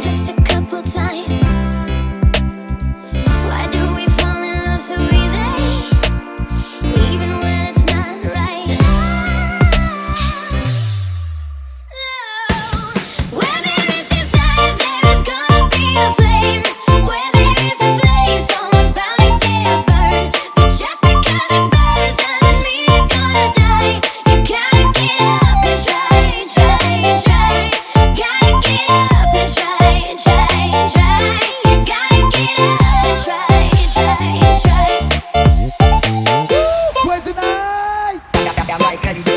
just a them like Eddie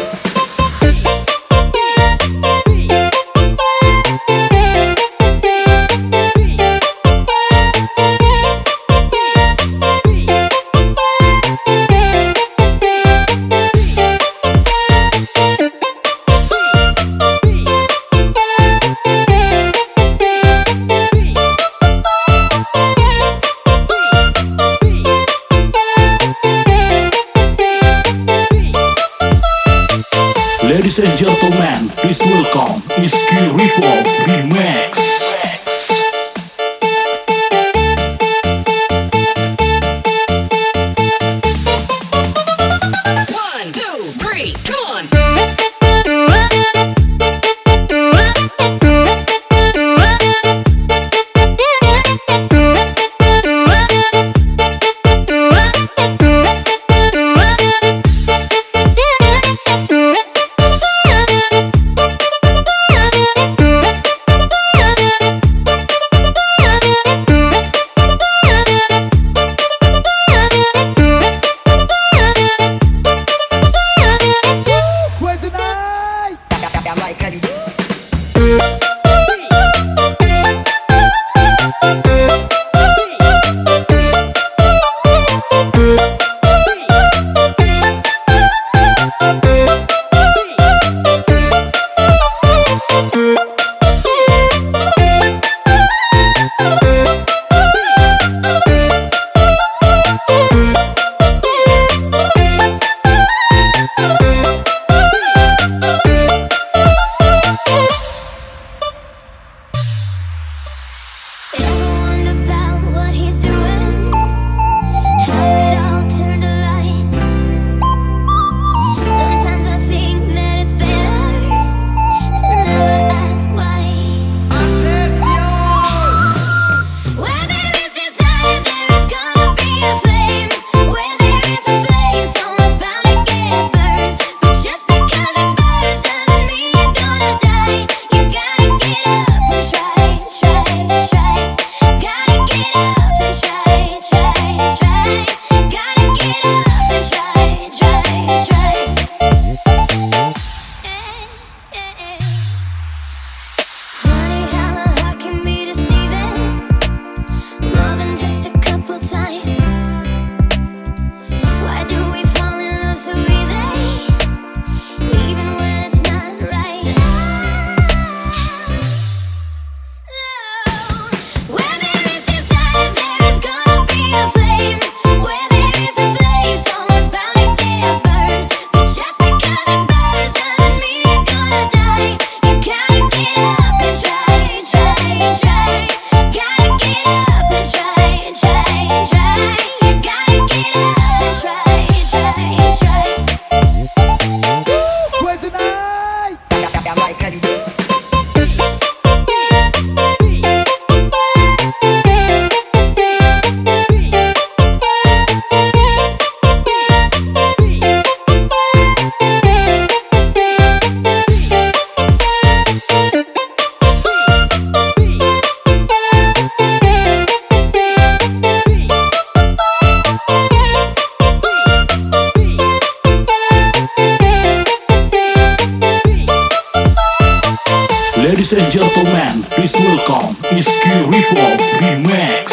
Ladies and gentlemen, please welcome Iski Reform Remix. Ladies and gentlemen, please welcome Iski Reform Remix.